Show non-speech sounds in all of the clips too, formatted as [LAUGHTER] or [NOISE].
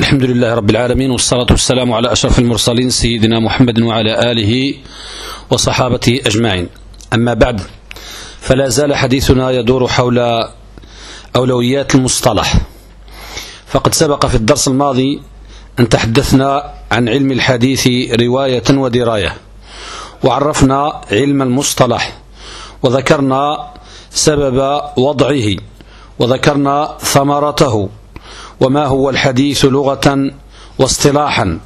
الحمد لله رب العالمين والصلاة والسلام على أشرف المرسلين سيدنا محمد وعلى آله وصحابته أجمعين أما بعد فلا زال حديثنا يدور حول أولويات المصطلح فقد سبق في الدرس الماضي أن تحدثنا عن علم الحديث رواية ودراية وعرفنا علم المصطلح وذكرنا سبب وضعه وذكرنا ثمرته وما هو الحديث لغة واصطلاحا؟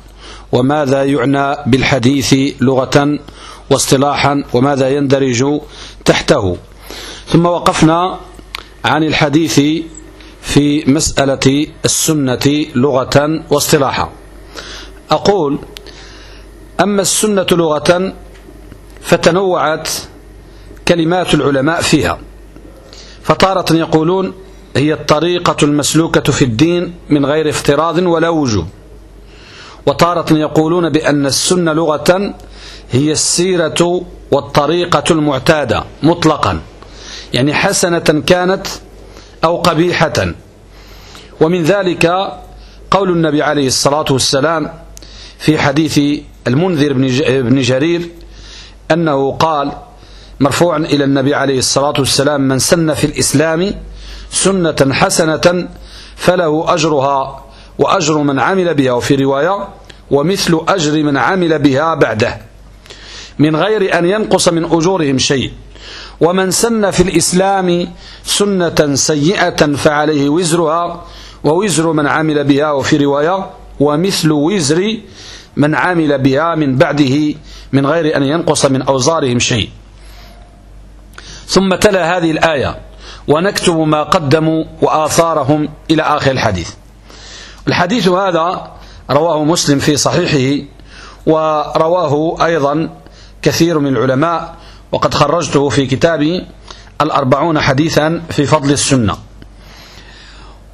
وماذا يعنى بالحديث لغة واصطلاحا؟ وماذا يندرج تحته؟ ثم وقفنا عن الحديث في مسألة السنة لغة واصطلاحا. أقول أما السنة لغة فتنوعت كلمات العلماء فيها. فتارة يقولون هي الطريقة المسلوكة في الدين من غير افتراض ولا وجوب. وتارة يقولون بأن السنة لغة هي السيرة والطريقة المعتادة مطلقا. يعني حسنة كانت أو قبيحة. ومن ذلك قول النبي عليه الصلاة والسلام في حديث المنذر بن جرير أنه قال مرفوعا إلى النبي عليه الصلاة والسلام من سن في الإسلام سنة حسنة فله أجرها وأجر من عمل بها وفي رواية ومثل أجر من عمل بها بعده من غير أن ينقص من أجورهم شيء. ومن سن في الإسلام سنة سيئة فعليه وزرها ووزر من عمل بها وفي رواية ومثل وزر من عمل بها من بعده من غير أن ينقص من أوزارهم شيء. ثم تلا هذه الآية ونكتب ما قدموا وآثارهم إلى آخر الحديث. الحديث هذا رواه مسلم في صحيحه ورواه أيضا كثير من العلماء وقد خرجته في كتابي الأربعون حديثا في فضل السنة.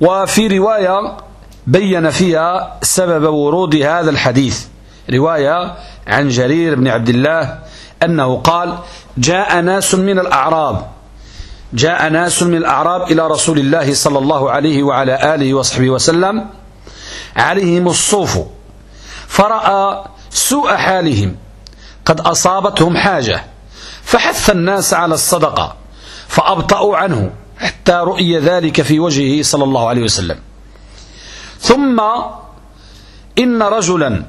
وفي رواية بين فيها سبب ورود هذا الحديث. رواية عن جرير بن عبد الله أنه قال جاء ناس من الأعراب جاء ناس من الأعراب إلى رسول الله صلى الله عليه وعلى آله وصحبه وسلم عليهم الصوف فرأى سوء حالهم قد أصابتهم حاجة فحث الناس على الصدقة فأبطأوا عنه حتى رؤي ذلك في وجهه صلى الله عليه وسلم. ثم إن رجلا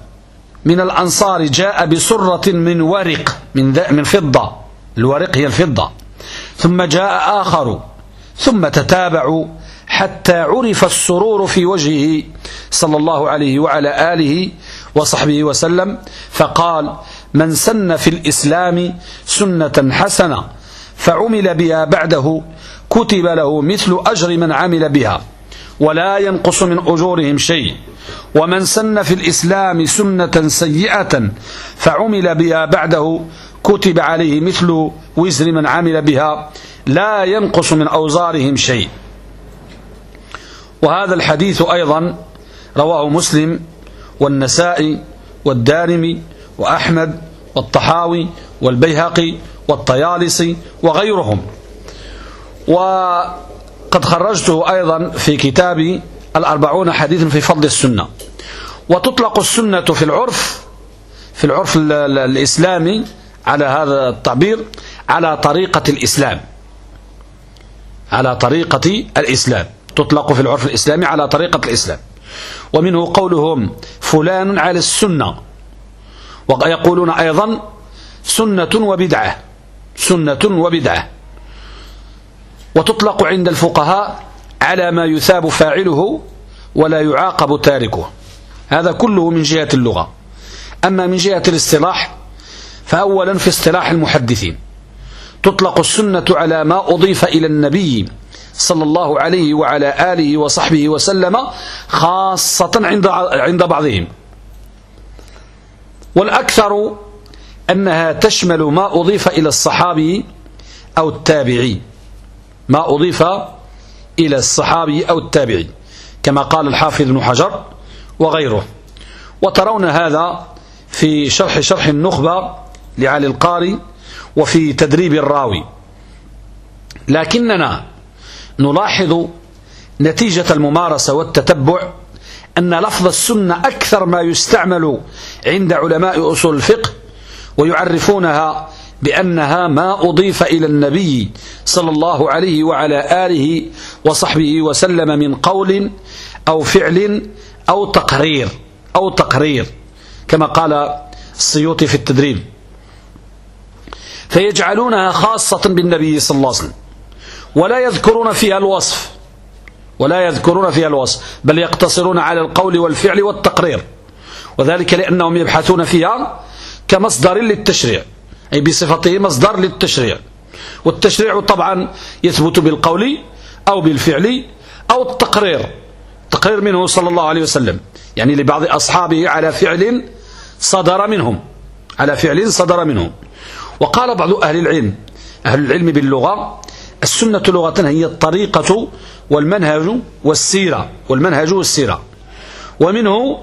من الأنصار جاء بسرة من ورق من, من فضة الورق هي الفضة. ثم جاء آخر. ثم تتابعوا حتى عرف السرور في وجهه صلى الله عليه وعلى آله وصحبه وسلم فقال من سن في الإسلام سنة حسنة فعمل بها بعده كتب له مثل أجر من عمل بها ولا ينقص من أجورهم شيء. ومن سن في الإسلام سنة سيئة فعمل بها بعده كتب عليه مثل وزر من عمل بها لا ينقص من أوزارهم شيء. وهذا الحديث أيضا رواه مسلم والنسائي والدارمي وأحمد والطحاوي والبيهقي والطيالسي وغيرهم. وقد خرجته أيضا في كتابي الأربعون حديث في فضل السنة. وتطلق السنة في العرف في العرف الإسلامي على هذا التعبير على طريقة الإسلام. على طريقة الإسلام. تطلق في العرف الإسلامي على طريقة الإسلام. ومنه قولهم فلان على السنة. ويقولون أيضا سنة وبدعة. سنة وبدعة. وتطلق عند الفقهاء على ما يثاب فاعله ولا يعاقب تاركه. هذا كله من جهة اللغة. أما من جهة الاصطلاح فأولا في اصطلاح المحدثين. تطلق السنة على ما أضيف إلى النبي صلى الله عليه وعلى آله وصحبه وسلم خاصة عند عند بعضهم. والأكثر أنها تشمل ما أضيف إلى الصحابي أو التابعي. ما أضيف إلى الصحابي أو التابعي كما قال الحافظ بن حجر وغيره. وترون هذا في شرح شرح النخبة لعلي القاري وفي تدريب الراوي. لكننا نلاحظ نتيجة الممارسة والتتبع أن لفظ السنة أكثر ما يستعمل عند علماء أصول الفقه ويعرفونها بأنها ما أضيف إلى النبي صلى الله عليه وعلى آله وصحبه وسلم من قول أو فعل أو تقرير أو تقرير كما قال السيوطي في التدريب. فيجعلونها خاصة بالنبي صلى الله عليه وسلم. ولا يذكرون فيها الوصف. ولا يذكرون فيها الوصف. بل يقتصرون على القول والفعل والتقرير. وذلك لأنهم يبحثون فيها كمصدر للتشريع. أي بصفته مصدر للتشريع. والتشريع طبعا يثبت بالقول أو بالفعل أو التقرير. تقرير منه صلى الله عليه وسلم. يعني لبعض أصحابه على فعل صدر منهم. على فعل صدر منهم. وقال بعض أهل العلم أهل العلم باللغة السنة لغة هي الطريقة والمنهج والسيرة والمنهج والسيرة. ومنه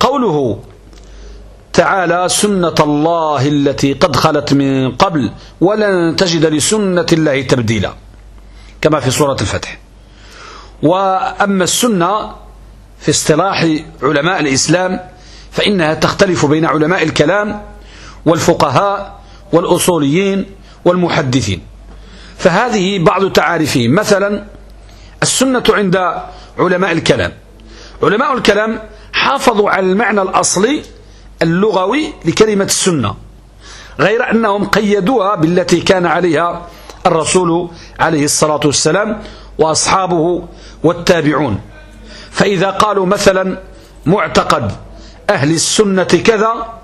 قوله تعالى سنة الله التي قد خلت من قبل ولن تجد لسنة الله تبديلا كما في سورة الفتح. وأما السنة في اصطلاح علماء الإسلام فإنها تختلف بين علماء الكلام والفقهاء والأصوليين والمحدثين. فهذه بعض تعاريفهم مثلا السنة عند علماء الكلام. علماء الكلام حافظوا على المعنى الأصلي اللغوي لكلمة السنة غير أنهم قيدوها بالتي كان عليها الرسول عليه الصلاة والسلام وأصحابه والتابعون. فإذا قالوا مثلا معتقد أهل السنة كذا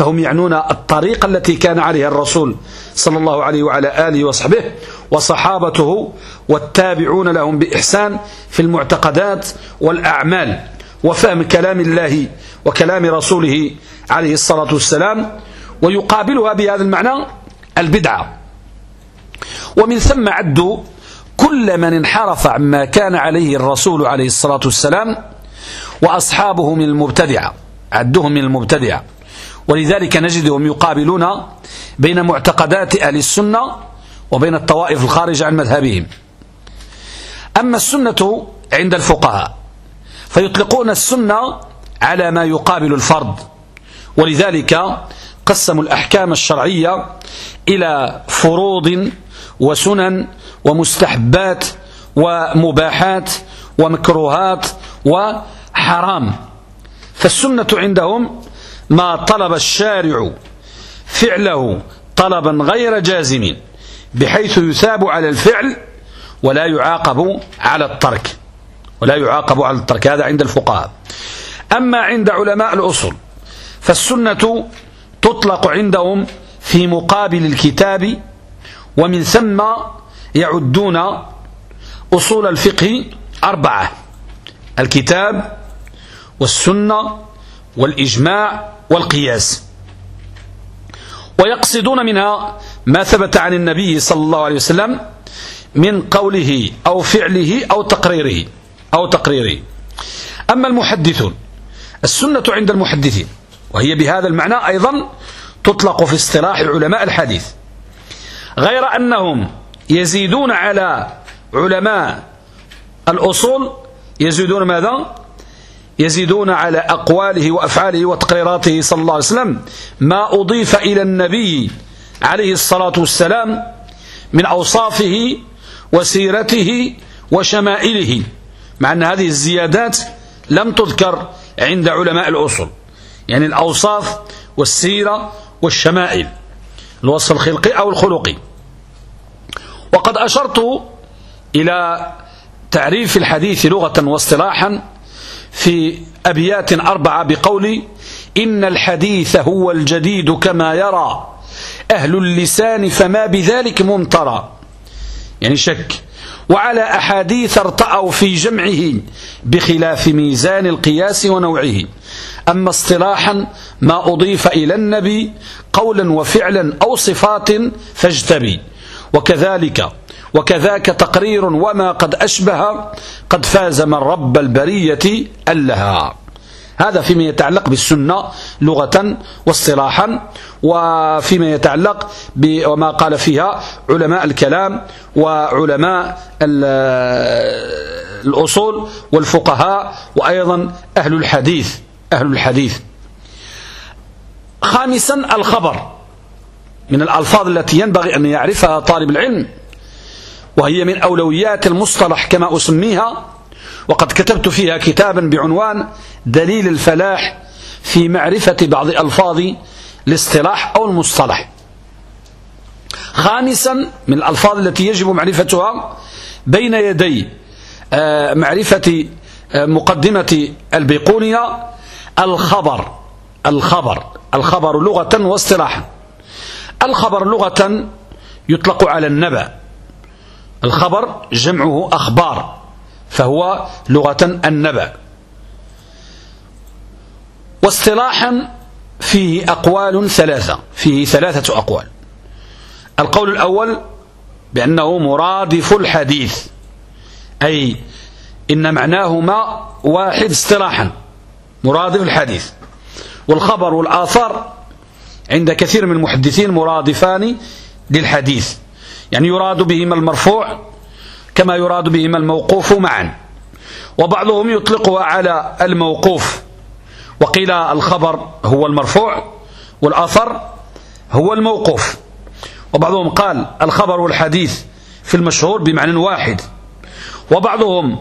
فهم يعنون الطريقة التي كان عليها الرسول صلى الله عليه وعلى آله وصحبه وصحابته والتابعون لهم بإحسان في المعتقدات والأعمال وفهم كلام الله وكلام رسوله عليه الصلاة والسلام ويقابلها بهذا المعنى البدعة. ومن ثم عدوا كل من انحرف عما كان عليه الرسول عليه الصلاة والسلام وأصحابه من المبتدعة عدهم من المبتدعة. ولذلك نجدهم يقابلون بين معتقدات أهل السنة وبين الطوائف الخارجة عن مذهبهم. أما السنة عند الفقهاء فيطلقون السنة على ما يقابل الفرض ولذلك قسموا الأحكام الشرعية إلى فروض وسنن ومستحبات ومباحات ومكروهات وحرام. فالسنة عندهم ما طلب الشارع فعله طلبا غير جازم بحيث يثاب على الفعل ولا يعاقب على الترك. ولا يعاقب على الترك هذا عند الفقهاء. أما عند علماء الأصول فالسنة تطلق عندهم في مقابل الكتاب ومن ثم يعدون أصول الفقه أربعة الكتاب والسنة والإجماع والقياس. ويقصدون منها ما ثبت عن النبي صلى الله عليه وسلم من قوله أو فعله أو تقريره أو تقريره. أما المحدثون السنة عند المحدثين وهي بهذا المعنى أيضا تطلق في اصطلاح علماء الحديث. غير أنهم يزيدون على علماء الأصول يزيدون ماذا؟ يزيدون على أقواله وأفعاله وتقريراته صلى الله عليه وسلم. ما أضيف إلى النبي عليه الصلاة والسلام من أوصافه وسيرته وشمائله مع أن هذه الزيادات لم تذكر عند علماء الأصول. يعني الأوصاف والسيرة والشمائل الوصف الخلقي أو الخلقي. وقد أشرت إلى تعريف الحديث لغة واصطلاحا في أبيات أربعة بقول إن الحديث هو الجديد كما يرى. أهل اللسان فما بذلك ممترى. يعني شك. وعلى أحاديث ارتأوا في جمعه بخلاف ميزان القياس ونوعه. أما اصطلاحا ما أضيف إلى النبي قولا وفعلا أو صفات فاجتبي. وكذلك وكذاك تقرير وما قد أشبه قد فاز من رب البرية ألها. هذا فيما يتعلق بالسنة لغة واصطلاحا وفيما يتعلق بما قال فيها علماء الكلام وعلماء الأصول والفقهاء وأيضا أهل الحديث أهل الحديث. خامسا الخبر من الألفاظ التي ينبغي أن يعرفها طالب العلم. وهي من أولويات المصطلح كما أسميها وقد كتبت فيها كتابا بعنوان دليل الفلاح في معرفة بعض ألفاظ الاصطلاح أو المصطلح. خامسا من الألفاظ التي يجب معرفتها بين يدي آه، معرفة آه، مقدمة البيقونية الخبر الخبر الخبر لغة واصطلاحا. الخبر لغة يطلق على النبأ. الخبر جمعه أخبار فهو لغة النبأ. واصطلاحا فيه أقوال ثلاثة فيه ثلاثة أقوال. القول الأول بأنه مرادف الحديث أي إن معناهما واحد اصطلاحا مرادف الحديث. والخبر والآثار عند كثير من المحدثين مرادفان للحديث. يعني يراد بهما المرفوع كما يراد بهما الموقوف معا. وبعضهم يطلقها على الموقوف. وقيل الخبر هو المرفوع والأثر هو الموقوف. وبعضهم قال الخبر والحديث في المشهور بمعنى واحد. وبعضهم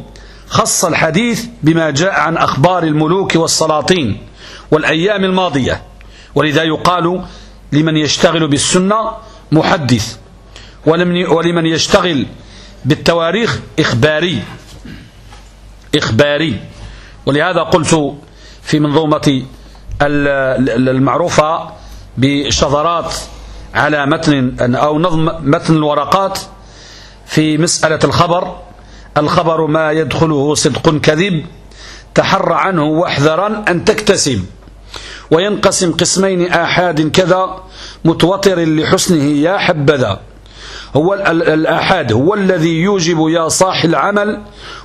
خص الحديث بما جاء عن أخبار الملوك والسلاطين والأيام الماضية. ولذا يقال لمن يشتغل بالسنة محدث. ولمن يشتغل بالتواريخ إخباري. إخباري. ولهذا قلت في منظومة المعروفة بشذرات على متن أو نظم متن الورقات في مسألة الخبر. الخبر ما يدخله صدق كذب تحر عنه واحذرا أن تكتسب. وينقسم قسمين آحاد كذا متوطر لحسنه يا حبذا. هو الآحاد هو الذي يوجب يا صاح العمل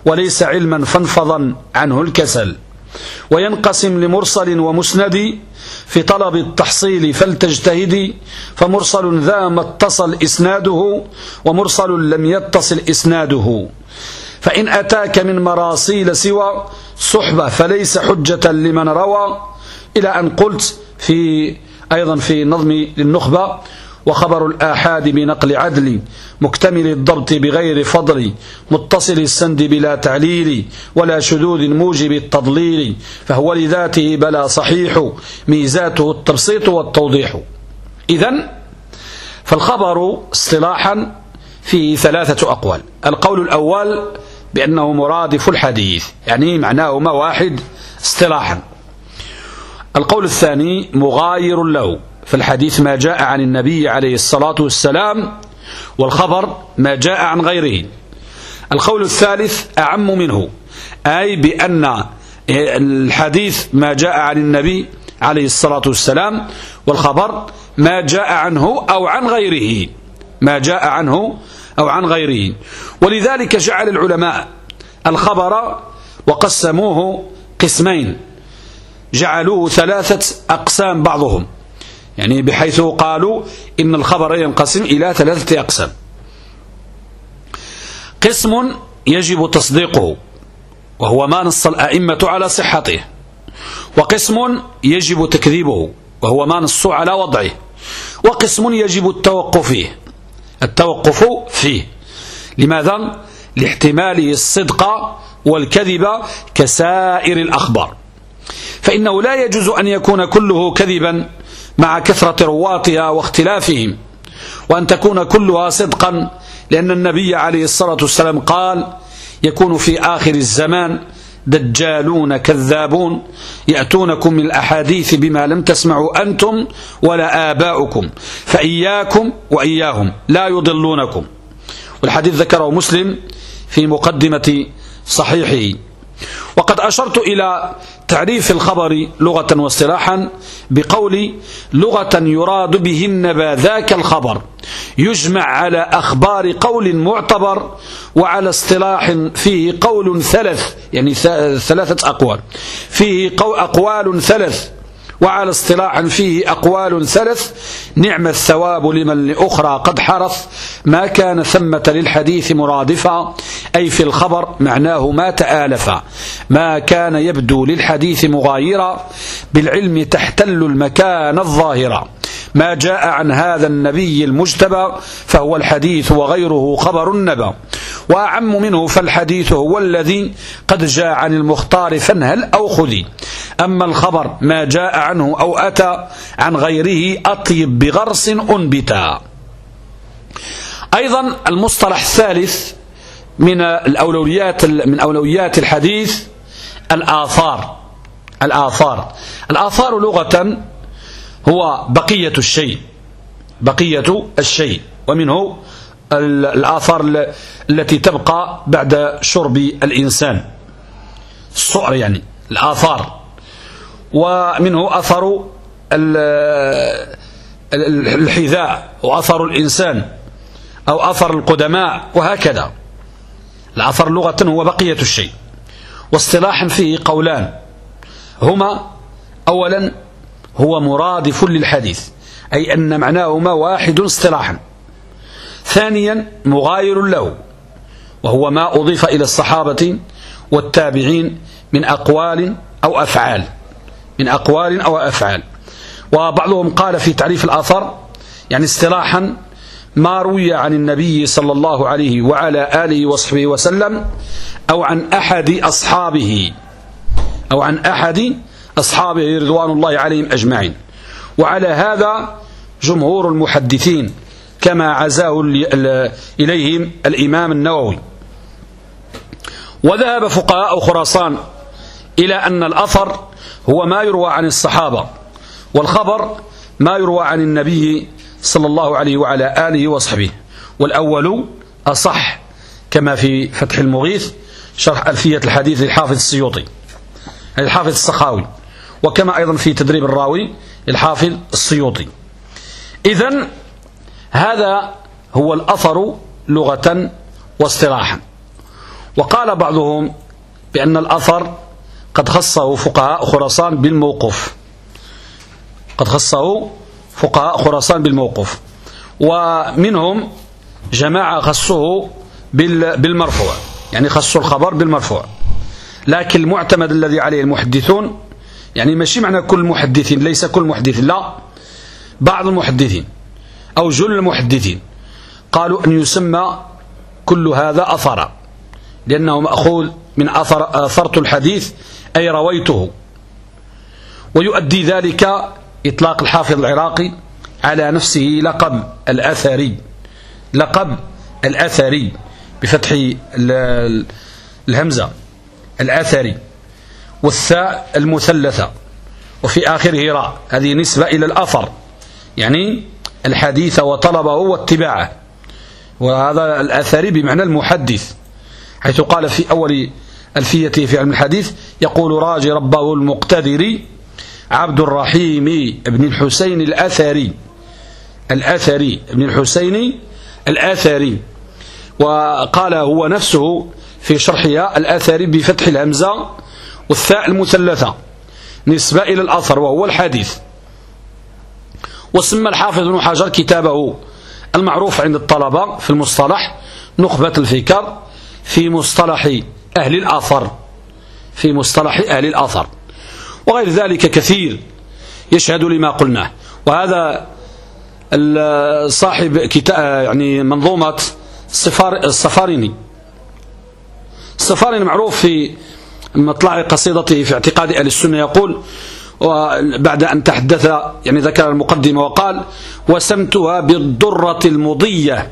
وليس علما فانفضا عنه الكسل. وينقسم لمرسل ومسند في طلب التحصيل فلتجتهدي فمرسل ذا ما اتصل إسناده ومرسل لم يتصل إسناده. فإن أتاك من مراسيل سوى صحبة فليس حجة لمن روى. إلى أن قلت في أيضا في نظم للنخبة وخبر الآحاد بنقل عدل مكتمل الضبط بغير فضل متصل السند بلا تعليل ولا شذوذ موجب التضليل فهو لذاته بلا صحيح ميزاته التبسيط والتوضيح. إذا فالخبر اصطلاحا فيه ثلاثة أقوال. القول الأول بأنه مرادف الحديث يعني معناه ما واحد اصطلاحا. القول الثاني مغاير له. في الحديث ما جاء عن النبي عليه الصلاة والسلام والخبر ما جاء عن غيره. القول الثالث أعم منه أي بأن الحديث ما جاء عن النبي عليه الصلاة والسلام والخبر ما جاء عنه أو عن غيره ما جاء عنه أو عن غيره. ولذلك جعل العلماء الخبر وقسموه قسمين جعلوه ثلاثة أقسام بعضهم. يعني بحيث قالوا إن الخبر ينقسم إلى ثلاثة أقسام. قسم يجب تصديقه وهو ما نص الأئمة على صحته. وقسم يجب تكذيبه وهو ما نص على وضعه. وقسم يجب التوقف فيه التوقف فيه. لماذا؟ لاحتماله الصدق والكذب كسائر الأخبار. فإنه لا يجوز أن يكون كله كذبا. مع كثرة رواتها واختلافهم وأن تكون كلها صدقا لأن النبي عليه الصلاة والسلام قال يكون في آخر الزمان دجالون كذابون يأتونكم من الأحاديث بما لم تسمعوا أنتم ولا آباؤكم فإياكم وإياهم لا يضلونكم. والحديث ذكره مسلم في مقدمة صحيحه. وقد أشرت إلى تعريف الخبر لغة واصطلاحا بقول لغة يراد به النبى ذاك الخبر يجمع على أخبار قول معتبر وعلى اصطلاح فيه قول ثلاث يعني ثلاثة أقوال فيه أقوال ثلاث وعلى اصطلاح فيه أقوال ثلاث نعم الثواب لمن لأخرى قد حرث ما كان ثمة للحديث مرادفا أي في الخبر معناه ما تآلف ما كان يبدو للحديث مغايرا بالعلم تحتل المكان الظاهرة ما جاء عن هذا النبي المجتبى فهو الحديث وغيره خبر النبى وأعم منه فالحديث هو الذي قد جاء عن المختار فانهل أو خذي. أما الخبر ما جاء عنه أو أتى عن غيره أطيب بغرس أنبتا. أيضا المصطلح الثالث من الأولويات من أولويات الحديث الآثار. الآثار. الآثار لغة هو بقية الشيء. بقية الشيء. ومنه الآثار التي تبقى بعد شرب الإنسان. الصؤر يعني. الآثار. ومنه أثر الحذاء. وأثر الإنسان. أو أثر القدماء. وهكذا. الأثر لغة هو بقية الشيء. واصطلاحا فيه قولان. هما أولا هو مرادف للحديث أي أن معناهما واحد اصطلاحا. ثانيا مغاير له وهو ما أضيف إلى الصحابة والتابعين من أقوال أو أفعال. من أقوال أو أفعال. وبعضهم قال في تعريف الآثار يعني اصطلاحا ما روي عن النبي صلى الله عليه وعلى آله وصحبه وسلم أو عن أحد أصحابه أو عن أحد أصحابه رضوان الله عليهم أجمعين. وعلى هذا جمهور المحدثين كما عزاه إليهم الإمام النووي. وذهب فقهاء خراسان إلى أن الأثر هو ما يروى عن الصحابة والخبر ما يروى عن النبي صلى الله عليه وعلى آله وصحبه. والأول أصح كما في فتح المغيث شرح ألفية الحديث للحافظ السيوطي الحافظ السخاوي وكما أيضا في تدريب الراوي الحافظ السيوطي. إذن هذا هو الأثر لغة واصطلاحا. وقال بعضهم بأن الأثر قد خصه فقهاء خراسان بالموقف قد خصه فقهاء خراسان بالموقف ومنهم جماعة خصه بالمرفوع. يعني خصوا الخبر بالمرفوع. لكن المعتمد الذي عليه المحدثون يعني ماشي معنى كل محدثين ليس كل محدث لا. بعض المحدثين أو جل المحدثين قالوا أن يسمى كل هذا أثر. لأنه مأخوذ من أثر أثرت الحديث أي رويته. ويؤدي ذلك إطلاق الحافظ العراقي على نفسه لقب الأثري لقب الأثري بفتح الهمزة الأثري والثاء المثلثة. وفي آخره راء هذه نسبة إلى الأثر يعني الحديث وطلبه واتباعه. وهذا الأثري بمعنى المحدث حيث قال في أول ألفيته في علم الحديث يقول راجي ربه المقتدر عبد الرحيم بن الحسين الأثري. الأثري بن الحسين الأثري. وقال هو نفسه في شرحها الأثري بفتح الهمزة والثاء المثلثة. نسبة إلى الأثر وهو الحديث. وسمى الحافظ بن حجر كتابه المعروف عند الطلبة في المصطلح نخبة الفكر في مصطلح أهل الأثر. في مصطلح أهل الأثر. وغير ذلك كثير يشهد لما قلناه. وهذا صاحب يعني منظومة السفاريني السفاريني معروف في مطلع قصيدته في اعتقاد أهل السنة يقول وبعد أن تحدث يعني ذكر المقدمة وقال وسمتها بالضرة المضية.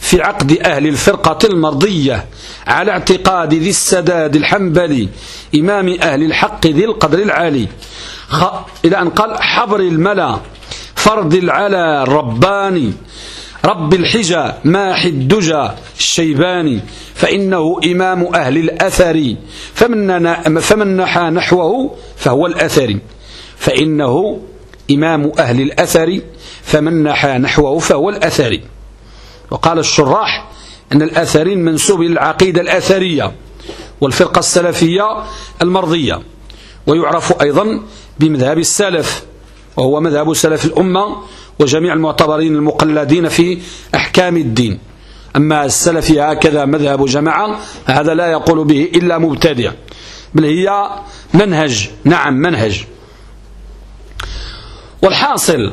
في عقد أهل الفرقة المرضية على اعتقاد ذي السداد الحنبلي إمام أهل الحق ذي القدر العالي. إلى أن قال حبر الملا فرد العلا الرباني رب الحجى ماح الدجى الشيباني فإنه إمام أهل الأثر فمن, فمن نحى نحوه فهو الأثري فإنه إمام أهل الأثر فمن نحى نحوه فهو الأثري وقال الشراح أن الأثرين منسوب إلى العقيدة الأثرية والفرقة السلفية المرضية ويعرف أيضا بمذهب السلف وهو مذهب سلف الأمة وجميع المعتبرين المقلدين في أحكام الدين. أما السلفي هكذا مذهب جماعة هذا لا يقول به إلا مبتدع بل هي منهج. نعم منهج. والحاصل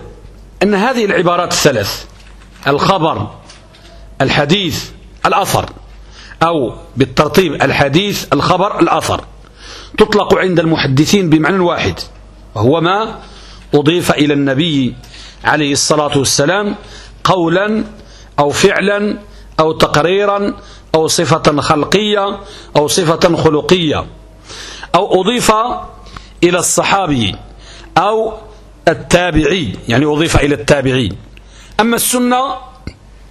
أن هذه العبارات الثلاث الخبر الحديث الأثر أو بالترتيب الحديث الخبر الأثر. تطلق عند المحدثين بمعنى واحد وهو ما أضيف إلى النبي عليه الصلاة والسلام قولا أو فعلا أو تقريرا أو صفة خلقية أو صفة خلقية. أو أضيف إلى الصحابي أو التابعي يعني أضيف إلى التابعين أما السنة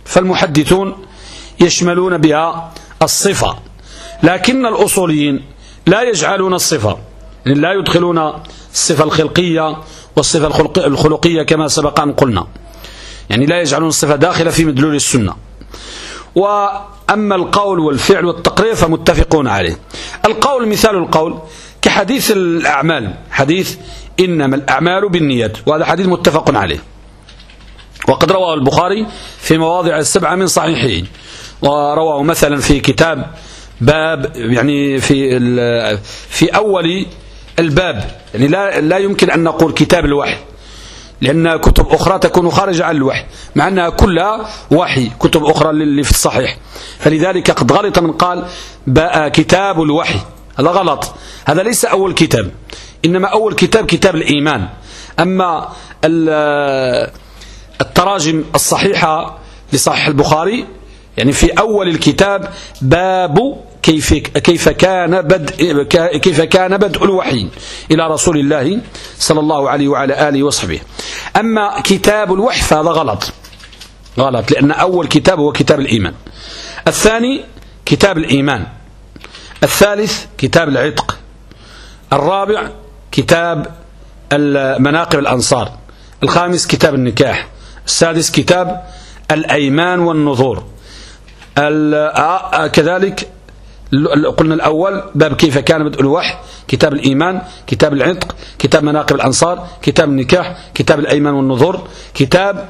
فالمحدثون يشملون بها الصفة. لكن الأصوليين لا يجعلون الصفة يعني لا يدخلون الصفة الخلقية والصفة الخلقية كما سبق أن قلنا. يعني لا يجعلون الصفة داخلة في مدلول السنة. وأما القول والفعل والتقرير فمتفقون عليه. القول مثال القول كحديث الأعمال. حديث إنما الأعمال بالنيات. وهذا حديث متفق عليه. وقد رواه البخاري في مواضع السبعة من صحيحه ورواه مثلا في كتاب باب يعني في في أول الباب. يعني لا لا يمكن أن نقول كتاب الوحي لأن كتب أخرى تكون خارجة عن الوحي مع أنها كلها وحي كتب أخرى اللي في الصحيح. فلذلك قد غلط من قال كتاب الوحي. هذا غلط. هذا ليس أول كتاب إنما أول كتاب كتاب الإيمان. أما التراجم الصحيحة لصحيح البخاري يعني في أول الكتاب باب كيف كيف كان بدء كيف كان بدء الوحي إلى رسول الله صلى الله عليه وعلى آله وصحبه. أما كتاب الوحي فهذا غلط. غلط لأن أول كتاب هو كتاب الإيمان. الثاني كتاب الإيمان. الثالث كتاب العتق. الرابع كتاب مناقب الأنصار. الخامس كتاب النكاح. السادس كتاب الأيمان والنظور كذلك قلنا الأول باب كيف كان بدء الوحي كتاب الإيمان كتاب العتق كتاب مناقب الأنصار كتاب النكاح كتاب الأيمان والنظور كتاب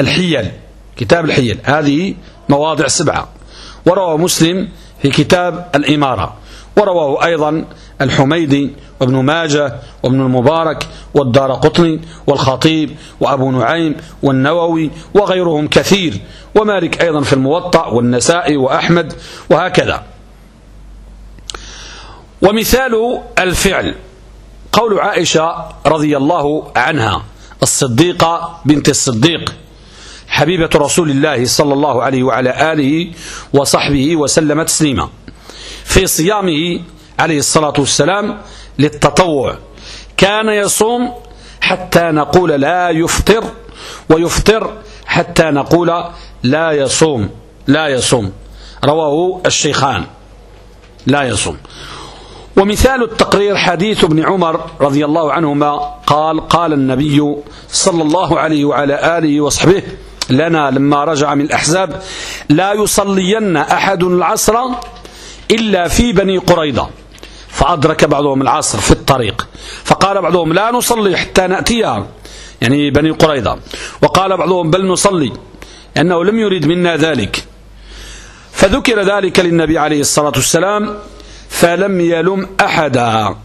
الحيل كتاب الحيل. هذه مواضع سبعة. وروى مسلم في كتاب الإمارة. ورواه أيضا الحميدي وابن ماجه وابن المبارك والدار قطني والخطيب وأبو نعيم والنووي وغيرهم كثير ومالك أيضا في الموطأ والنسائي وأحمد وهكذا. ومثال الفعل قول عائشة رضي الله عنها الصديقة بنت الصديق حبيبة رسول الله صلى الله عليه وعلى آله وصحبه وسلم تسليما في صيامه عليه الصلاة والسلام للتطوع. كان يصوم حتى نقول لا يفطر ويفطر حتى نقول لا يصوم لا يصوم. رواه الشيخان. لا يصوم. ومثال التقرير حديث ابن عمر رضي الله عنهما قال قال النبي صلى الله عليه وعلى آله وصحبه لنا لما رجع من الأحزاب لا يصلين أحد العصر إلا في بني قريضة. فأدرك بعضهم العصر في الطريق. فقال بعضهم لا نصلي حتى نأتيها يعني بني قريضة وقال بعضهم بل نصلي لأنه لم يريد منا ذلك. فذكر ذلك للنبي عليه الصلاة والسلام فلم يلم أحدا.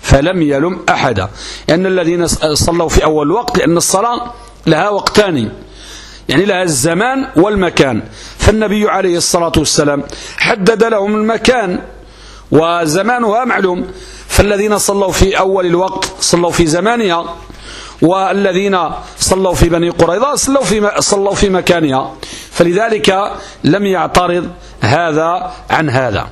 فلم يلم أحدا. لأن الذين صلوا في أول وقت لأن الصلاة لها وقتان. يعني لها الزمان والمكان. فالنبي عليه الصلاة والسلام حدد لهم المكان. وزمانها معلوم. فالذين صلوا في أول الوقت صلوا في زمانها والذين صلوا في بني قريظة صلوا في, صلوا في مكانها. فلذلك لم يعترض هذا عن هذا.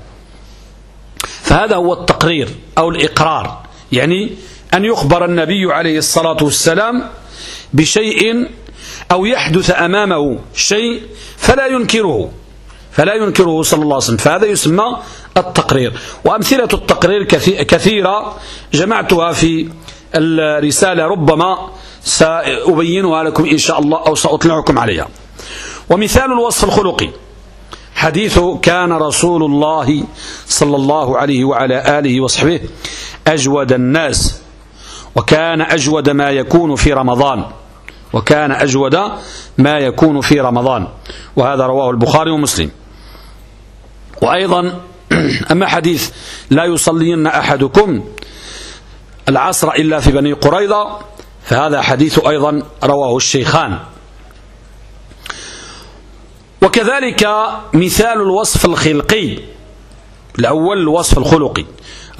فهذا هو التقرير أو الإقرار. يعني أن يخبر النبي عليه الصلاة والسلام بشيء أو يحدث أمامه شيء فلا ينكره. فلا ينكره صلى الله عليه وسلم. فهذا يسمى التقرير. وأمثلة التقرير كثيرة جمعتها في الرسالة ربما سأبينها لكم إن شاء الله أو سأطلعكم عليها. ومثال الوصف الخلقي. حديث كان رسول الله صلى الله عليه وعلى آله وصحبه أجود الناس وكان أجود ما يكون في رمضان وكان أجود ما يكون في رمضان. وهذا رواه البخاري ومسلم. وأيضا [CLEARS THROAT] أما حديث لا يصلين أحدكم العصر إلا في بني قريظة فهذا حديث أيضا رواه الشيخان. وكذلك مثال الوصف الخلقي الأول الوصف الخلقي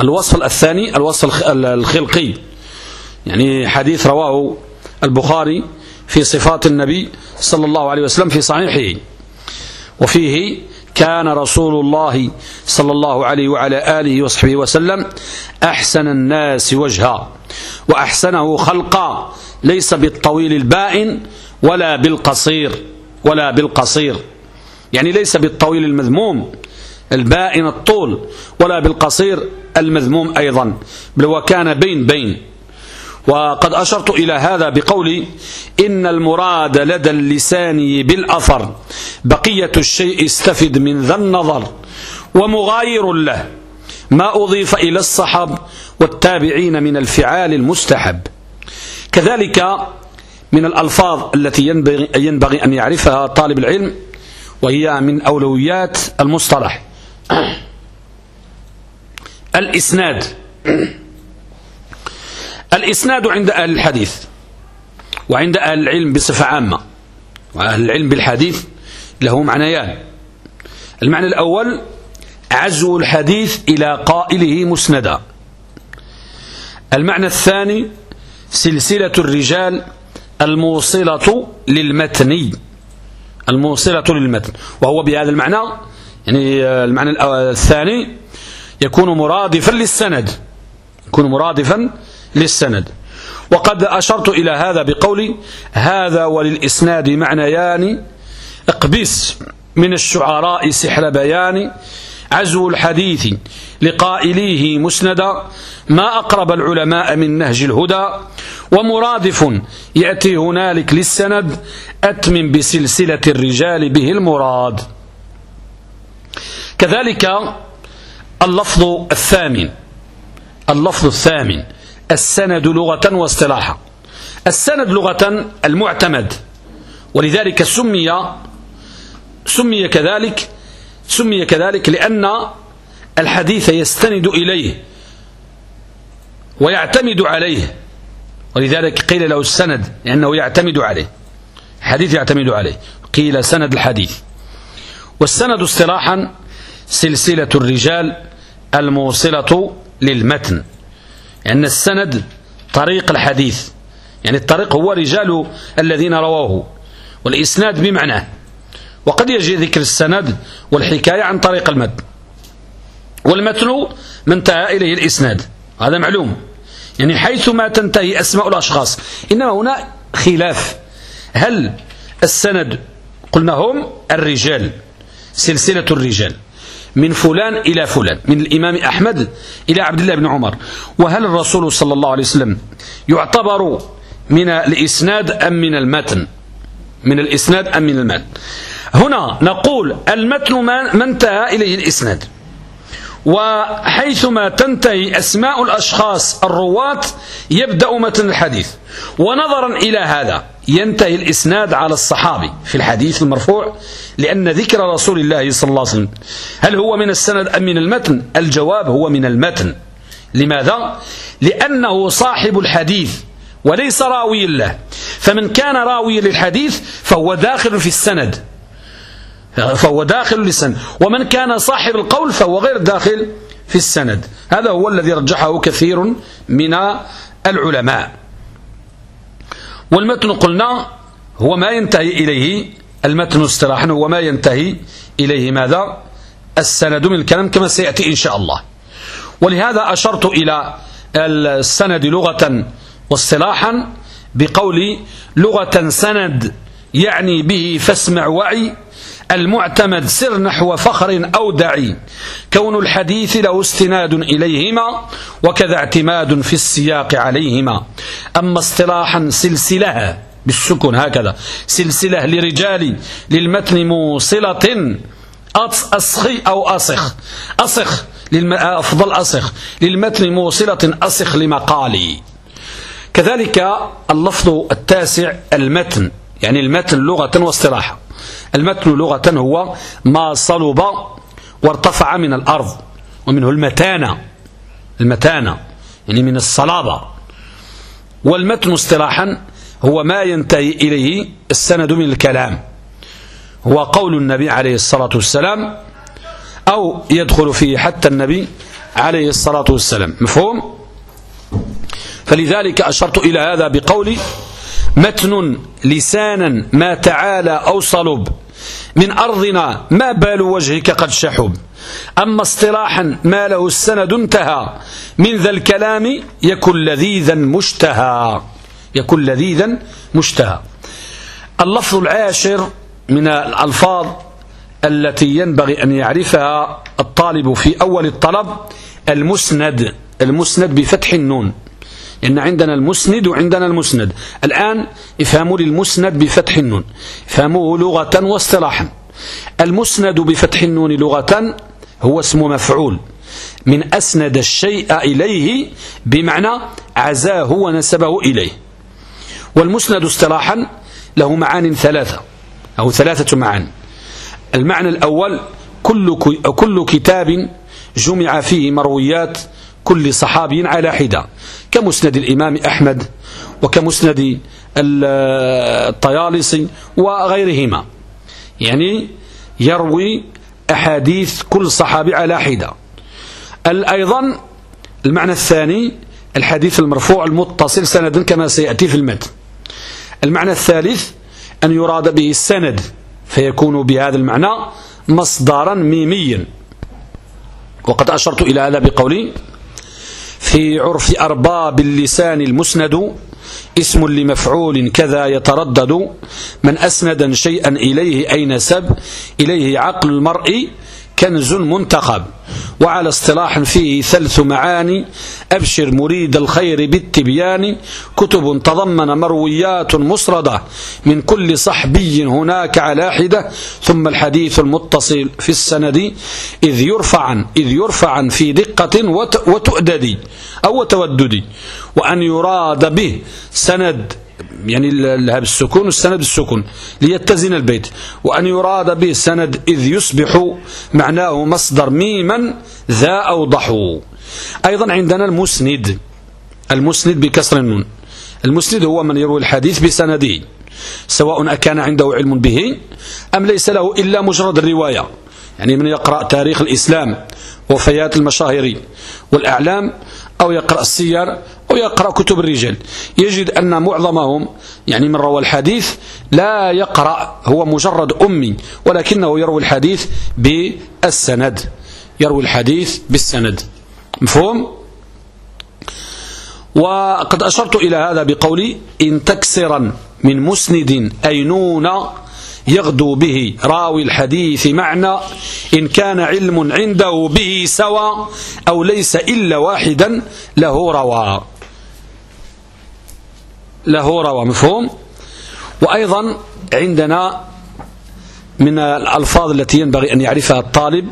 الوصف الثاني الوصف الخلقي. يعني حديث رواه البخاري في صفات النبي صلى الله عليه وسلم في صحيحه. وفيه كان رسول الله صلى الله عليه وعلى آله وصحبه وسلم أحسن الناس وجها وأحسنه خلقا ليس بالطويل البائن ولا بالقصير ولا بالقصير. يعني ليس بالطويل المذموم البائن الطول ولا بالقصير المذموم أيضا بل وكان بين بين. وقد أشرت إلى هذا بقولي إن المراد لدى اللسان بالأثر بقية الشيء استفد من ذا النظر ومغاير له ما أضيف إلى الصحب والتابعين من الفعال المستحب. كذلك من الألفاظ التي ينبغي, ينبغي أن يعرفها طالب العلم وهي من أولويات المصطلح. [CLEARS THROAT] الإسناد. [CLEARS THROAT] الإسناد عند أهل الحديث وعند أهل العلم بصفة عامة وأهل العلم بالحديث له معنيان المعنى الأول عزو الحديث إلى قائله مسندا. المعنى الثاني سلسلة الرجال الموصلة للمتن الموصلة للمتن. وهو بهذا المعنى يعني المعنى الثاني يكون مرادفا للسند. يكون مرادفا للسند. وقد أشرت إلى هذا بقولي هذا وللإسناد معنيان. اقبس من الشعراء سحر بيان. عزو الحديث لقائليه مسندا. ما أقرب العلماء من نهج الهدى. ومرادف يأتي هنالك للسند. أتمم بسلسلة الرجال به المراد. كذلك اللفظ الثامن. اللفظ الثامن. السند لغة واصطلاحا. السند لغة المعتمد. ولذلك سمي سمي كذلك سمي كذلك لأن الحديث يستند إليه ويعتمد عليه. ولذلك قيل له السند لأنه يعتمد عليه. حديث يعتمد عليه. قيل سند الحديث. والسند اصطلاحا سلسلة الرجال الموصلة للمتن. لأن السند طريق الحديث. يعني الطريق هو رجال الذين رواه والإسناد بمعناه وقد يجي ذكر السند والحكاية عن طريق المتن والمتن ما انتهى إليه الإسناد. هذا معلوم. يعني حيثما تنتهي أسماء الأشخاص. إنما هنا خلاف. هل السند قلنا هم الرجال سلسلة الرجال؟ من فلان إلى فلان من الإمام أحمد إلى عبد الله بن عمر. وهل الرسول صلى الله عليه وسلم يعتبر من الإسناد أم من المتن؟ من الإسناد أم من المتن؟ هنا نقول المتن ما انتهى إليه الإسناد. وحيثما تنتهي أسماء الأشخاص الرواة يبدأ متن الحديث. ونظرا إلى هذا. ينتهي الإسناد على الصحابي في الحديث المرفوع لأن ذكر رسول الله صلى الله عليه وسلم. هل هو من السند أم من المتن؟ الجواب هو من المتن. لماذا؟ لأنه صاحب الحديث وليس راوي له. فمن كان راوي للحديث فهو داخل في السند. فهو داخل للسند. ومن كان صاحب القول فهو غير داخل في السند. هذا هو الذي رجحه كثير من العلماء. والمتن قلنا هو ما ينتهي إليه المتن استراحا هو ما ينتهي إليه ماذا؟ السند من الكلام كما سيأتي إن شاء الله. ولهذا أشرت إلى السند لغة واصطلاحا بقول لغة سند يعني به فاسمع وعي المعتمد سر نحو فخر أو دعي كون الحديث له استناد إليهما وكذا اعتماد في السياق عليهما. أما اصطلاحا سلسلها بالسكن هكذا سلسلة لرجال للمتن موصلة أصخي أو أصخ. أصخ أفضل أصخ للمتن موصلة أصخ لمقالي. كذلك اللفظ التاسع المتن. يعني المتن لغة واصطلاحا المتن لغة هو ما صلب وارتفع من الأرض ومنه المتانة. المتانة يعني من الصلابة. والمتن اصطلاحا هو ما ينتهي إليه السند من الكلام. هو قول النبي عليه الصلاة والسلام أو يدخل فيه حتى النبي عليه الصلاة والسلام. مفهوم؟ فلذلك أشرت إلى هذا بقولي متن لسانا ما تعالى أو صلب من أرضنا ما بال وجهك قد شحب أما اصطلاحا ما له السند انتهى. من ذا الكلام يكن لذيذا مشتهى. يكن لذيذا مشتهى. اللفظ العاشر من الألفاظ التي ينبغي أن يعرفها الطالب في أول الطلب المسند المسند بفتح النون. إن عندنا المسند وعندنا المسند. الآن افهموا لي المسند بفتح النون. افهموه لغة واصطلاحا. المسند بفتح النون لغة هو اسم مفعول. من أسند الشيء إليه بمعنى عزاه ونسبه إليه. والمسند اصطلاحا له معان ثلاثة أو ثلاثة معان. المعنى الأول كل, كل كتاب جمع فيه مرويات كل صحابي على حدة. كمسند الإمام أحمد وكمسند الطيالسي وغيرهما. يعني يروي أحاديث كل صحابي على حدة. أيضا المعنى الثاني الحديث المرفوع المتصل سندا كما سيأتي في المتن. المعنى الثالث أن يراد به السند فيكون بهذا المعنى مصدرا ميميا. وقد أشرت إلى هذا بقولي في عرف أرباب اللسان المسند اسم لمفعول كذا يتردد من أسندا شيئا إليه أي نسب إليه عقل المرء كنز منتخب. وعلى اصطلاح فيه ثلث معاني أبشر مريد الخير بالتبيان. كتب تضمن مرويات مسردة. من كل صحبي هناك على حدة ثم الحديث المتصل في السند. إذ يرفعا إذ يرفعا في دقة وتؤدد أو تودد وأن يراد به سند يعني الهاء بالسكون والسند بالسكون ليتزن البيت. وأن يراد به سند إذ يصبح معناه مصدر ميما ذا أوضح. أيضا عندنا المسند. المسند بكسر النون. المسند هو من يروي الحديث بسنده. سواء أكان عنده علم به أم ليس له إلا مجرد الرواية. يعني من يقرأ تاريخ الإسلام وفيات المشاهير والأعلام أو يقرأ السير أو يقرأ كتب الرجال. يجد أن معظمهم يعني من روى الحديث لا يقرأ هو مجرد أمي ولكنه يروي الحديث بالسند. يروي الحديث بالسند. مفهوم؟ وقد أشرت إلى هذا بقولي إن تكسرا من مسند أي نون يغدو به. راوي الحديث معنى إن كان علم عنده به سوى أو ليس إلا واحدا له روى. له روى مفهوم؟ وأيضا عندنا من الألفاظ التي ينبغي أن يعرفها الطالب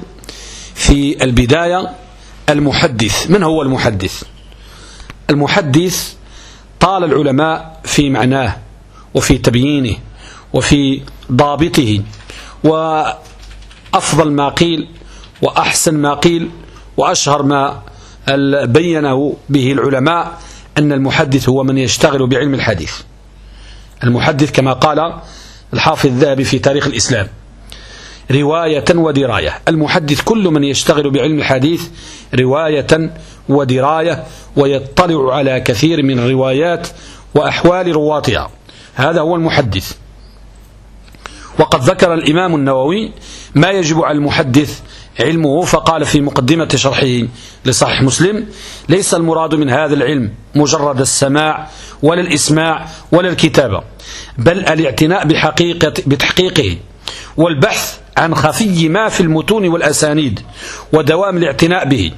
في البداية المحدث. من هو المحدث؟ المحدث طال العلماء في معناه وفي تبيينه وفي ضابطه. وأفضل ما قيل وأحسن ما قيل وأشهر ما بينه به العلماء أن المحدث هو من يشتغل بعلم الحديث. المحدث كما قال الحافظ الذهبي في تاريخ الإسلام رواية ودراية. المحدث كل من يشتغل بعلم الحديث رواية ودراية ويطلع على كثير من الروايات وأحوال رواتها. هذا هو المحدث. وقد ذكر الإمام النووي ما يجب على المحدث علمه فقال في مقدمة شرحه لصحيح مسلم ليس المراد من هذا العلم مجرد السماع ولا الإسماع ولا الكتابة بل الاعتناء بحقيقة بتحقيقه والبحث عن خفي ما في المتون والأسانيد ودوام الاعتناء به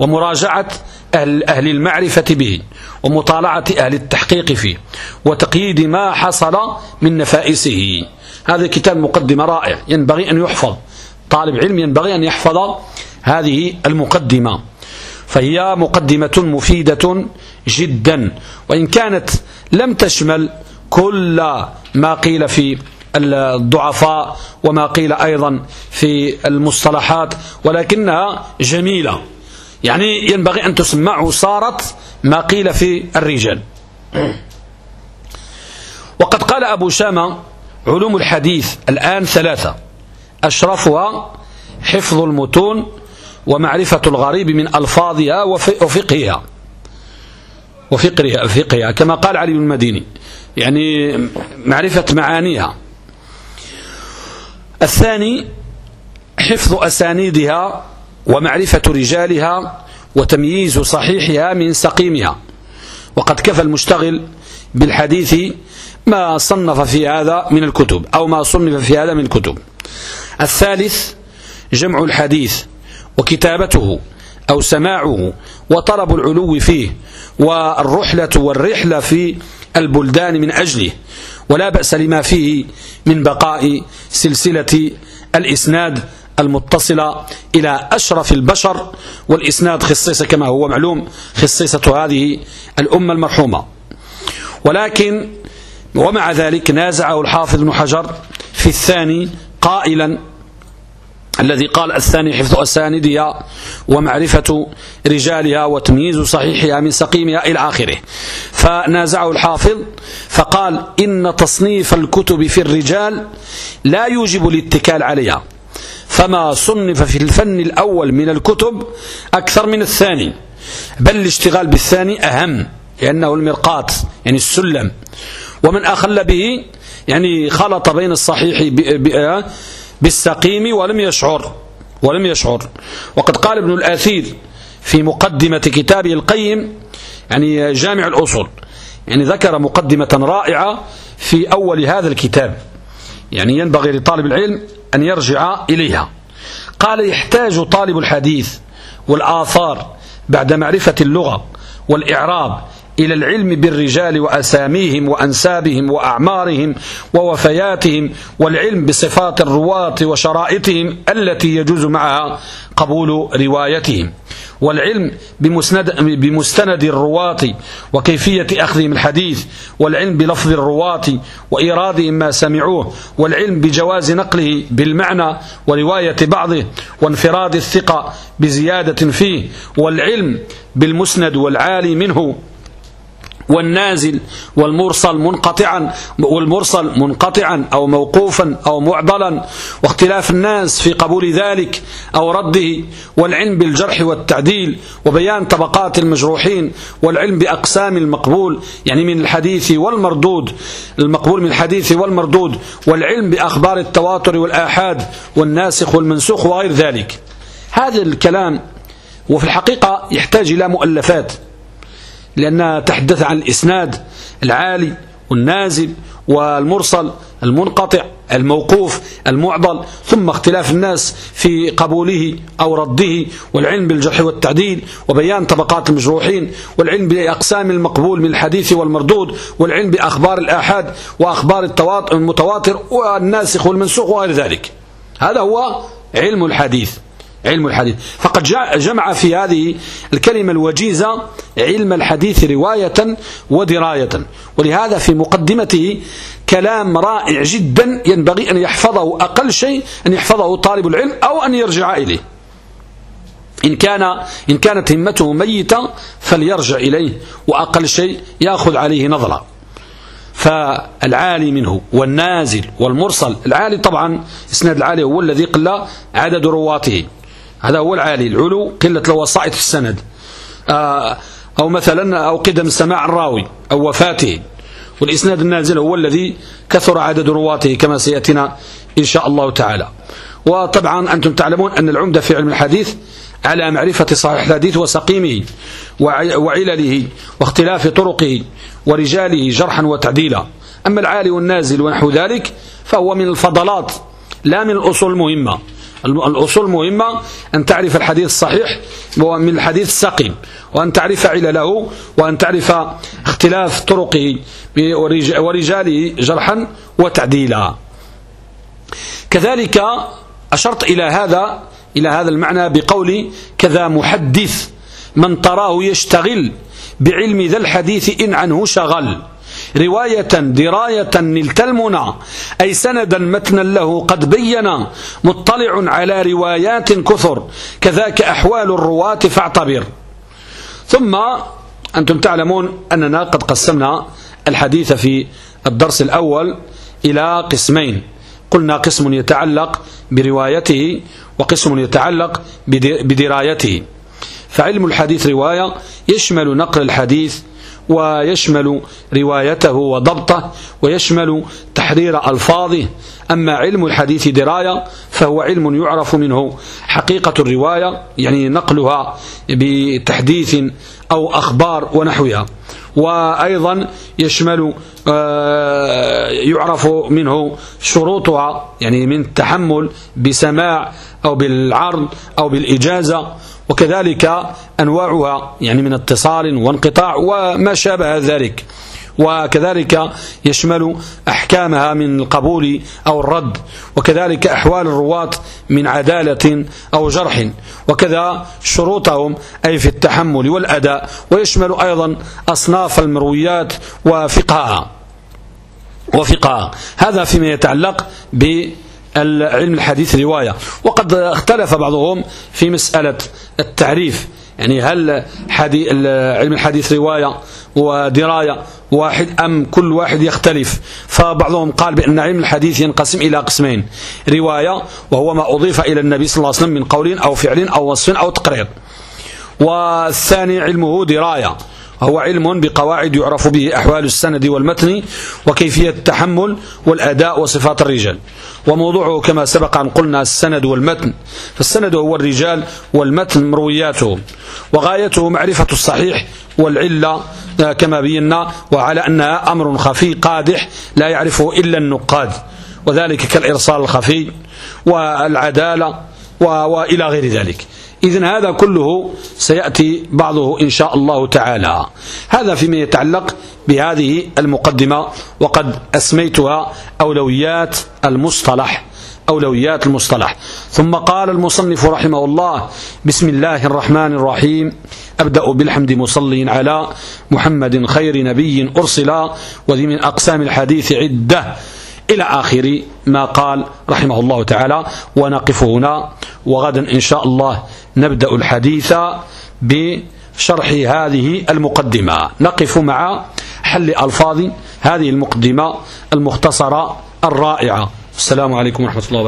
ومراجعة أهل, أهل المعرفة به ومطالعة أهل التحقيق فيه وتقييد ما حصل من نفائسه. هذا كتاب مقدمة رائع ينبغي أن يحفظ. طالب علم ينبغي أن يحفظ هذه المقدمة. فهي مقدمة مفيدة جدا وإن كانت لم تشمل كل ما قيل في الضعفاء وما قيل أيضا في المصطلحات ولكنها جميلة. يعني ينبغي أن تسمعه صارت ما قيل في الرجال. وقد قال أبو شامة علوم الحديث الآن ثلاثة أشرفها حفظ المتون ومعرفة الغريب من ألفاظها وفقهها. وفقهها فقهها. كما قال علي المديني يعني معرفة معانيها. الثاني حفظ أسانيدها ومعرفة رجالها وتمييز صحيحها من سقيمها. وقد كفى المشتغل بالحديث ما صنف في هذا من الكتب أو ما صنف في هذا من الكتب. الثالث جمع الحديث وكتابته أو سماعه وطلب العلو فيه والرحلة والرحلة في البلدان من أجله. ولا بأس لما فيه من بقاء سلسلة الإسناد المتصلة إلى أشرف البشر والإسناد خصيصة كما هو معلوم خصيصة هذه الأمة المرحومة. ولكن ومع ذلك نازعه الحافظ بن حجر في الثاني قائلا الذي قال الثاني حفظ أساندها ومعرفة رجالها وتمييز صحيحها من سقيمها إلى آخره. فنازعه الحافظ فقال إن تصنيف الكتب في الرجال لا يوجب الاتكال عليها. فما صنف في الفن الأول من الكتب أكثر من الثاني بل الاشتغال بالثاني أهم لأنه المرقات يعني السلم. ومن أخل به يعني خلط بين الصحيح بالسقيم ولم يشعر ولم يشعر. وقد قال ابن الآثير في مقدمة كتابه القيم يعني جامع الأصول يعني ذكر مقدمة رائعة في أول هذا الكتاب. يعني ينبغي لطالب العلم أن يرجع إليها. قال يحتاج طالب الحديث والآثار بعد معرفة اللغة والإعراب إلى العلم بالرجال وأساميهم وأنسابهم وأعمارهم ووفياتهم والعلم بصفات الرواة وشرائطهم التي يجوز معها قبول روايتهم. والعلم بمسند, بمستند الرواة وكيفية أخذهم الحديث والعلم بلفظ الرواة وإيرادهم ما سمعوه والعلم بجواز نقله بالمعنى ورواية بعضه وانفراد الثقة بزيادة فيه والعلم بالمسند والعالي منه. والنازل والمرسل منقطعا والمرسل منقطعا أو موقوفا أو معضلا. واختلاف الناس في قبول ذلك أو رده والعلم بالجرح والتعديل وبيان طبقات المجروحين والعلم بأقسام المقبول يعني من الحديث والمردود المقبول من الحديث والمردود والعلم بأخبار التواتر والآحاد والناسخ والمنسوخ وغير ذلك. هذا الكلام وفي الحقيقة يحتاج إلى مؤلفات. لأنها تحدث عن الإسناد العالي والنازل والمرسل المنقطع الموقوف المعضل ثم اختلاف الناس في قبوله أو رده والعلم بالجرح والتعديل وبيان طبقات المجروحين والعلم بأقسام المقبول من الحديث والمردود والعلم بأخبار الآحاد وأخبار المتواتر والناسخ والمنسوخ وغير ذلك. هذا هو علم الحديث. علم الحديث. فقد جمع في هذه الكلمة الوجيزة علم الحديث رواية ودراية. ولهذا في مقدمته كلام رائع جدا ينبغي أن يحفظه أقل شيء أن يحفظه طالب العلم أو أن يرجع إليه. إن, كان إن كانت همته ميتة فليرجع إليه وأقل شيء يأخذ عليه نظرة. فالعالي منه والنازل والمرسل العالي طبعا إسناد العالي هو الذي قل عدد رواته. هذا هو العالي العلو قلة الوسائط في السند. آه، أو مثلا أو قدم سماع الراوي أو وفاته. والإسناد النازل هو الذي كثر عدد رواته كما سيأتينا إن شاء الله تعالى. وطبعا أنتم تعلمون أن العمدة في علم الحديث على معرفة صحيح الحديث وسقيمه وعلله واختلاف طرقه ورجاله جرحا وتعديلا. أما العالي والنازل ونحو ذلك فهو من الفضلات لا من الأصول المهمة. الأصول المهمة أن تعرف الحديث الصحيح من الحديث السقيم وأن تعرف علله وأن تعرف اختلاف طرقه ورجاله جرحا وتعديلا. كذلك أشرت إلى هذا إلى هذا المعنى بقولي كذا محدث من تراه يشتغل بعلم ذا الحديث إن عنه شغل. رواية دراية نلت المنى أي سندا متنا له قد بين مطلع على روايات كثر. كذاك أحوال الرواة فاعتبر. ثم أنتم تعلمون أننا قد قسمنا الحديث في الدرس الأول إلى قسمين. قلنا قسم يتعلق بروايته وقسم يتعلق بدرايته. فعلم الحديث رواية يشمل نقل الحديث ويشمل روايته وضبطه ويشمل تحرير ألفاظه. أما علم الحديث دراية فهو علم يعرف منه حقيقة الرواية يعني نقلها بتحديث أو أخبار ونحوها. وأيضا يشمل آه، يعرف منه شروطها يعني من التحمل بسماع أو بالعرض أو بالإجازة. وكذلك أنواعها يعني من اتصال وانقطاع وما شابه ذلك. وكذلك يشمل أحكامها من القبول أو الرد وكذلك أحوال الرواة من عدالة أو جرح. وكذا شروطهم أي في التحمل والأداء. ويشمل أيضا أصناف المرويات وفقهها وفقهها هذا فيما يتعلق بالعلم الحديث رواية. وقد اختلف بعضهم في مسألة التعريف. يعني هل علم الحديث رواية ودراية واحد أم كل واحد يختلف؟ فبعضهم قال بأن علم الحديث ينقسم إلى قسمين. رواية وهو ما أضيف إلى النبي صلى الله عليه وسلم من قول أو فعل أو وصف أو تقرير. والثاني علمه دراية. وهو علم بقواعد يعرف به أحوال السند والمتن وكيفية التحمل والأداء وصفات الرجال. وموضوعه كما سبق أن قلنا السند والمتن. فالسند هو الرجال والمتن مروياته. وغايته معرفة الصحيح والعلة كما بينا. وعلى أنها أمر خفي قادح لا يعرفه إلا النقاد. وذلك كالإرسال الخفي والعدالة وإلى غير ذلك. إذن هذا كله سيأتي بعضه إن شاء الله تعالى. هذا فيما يتعلق بهذه المقدمة وقد أسميتها أولويات المصطلح أولويات المصطلح. ثم قال المصنف رحمه الله بسم الله الرحمن الرحيم. أبدأ بالحمد مصلي على محمد خير نبي أرسل وذي من أقسام الحديث عدة. إلى آخر ما قال رحمه الله تعالى ونقف هنا وغدا إن شاء الله نبدأ الحديث بشرح هذه المقدمة. نقف مع حل ألفاظ هذه المقدمة المختصرة الرائعة. السلام عليكم ورحمة الله وبركاته.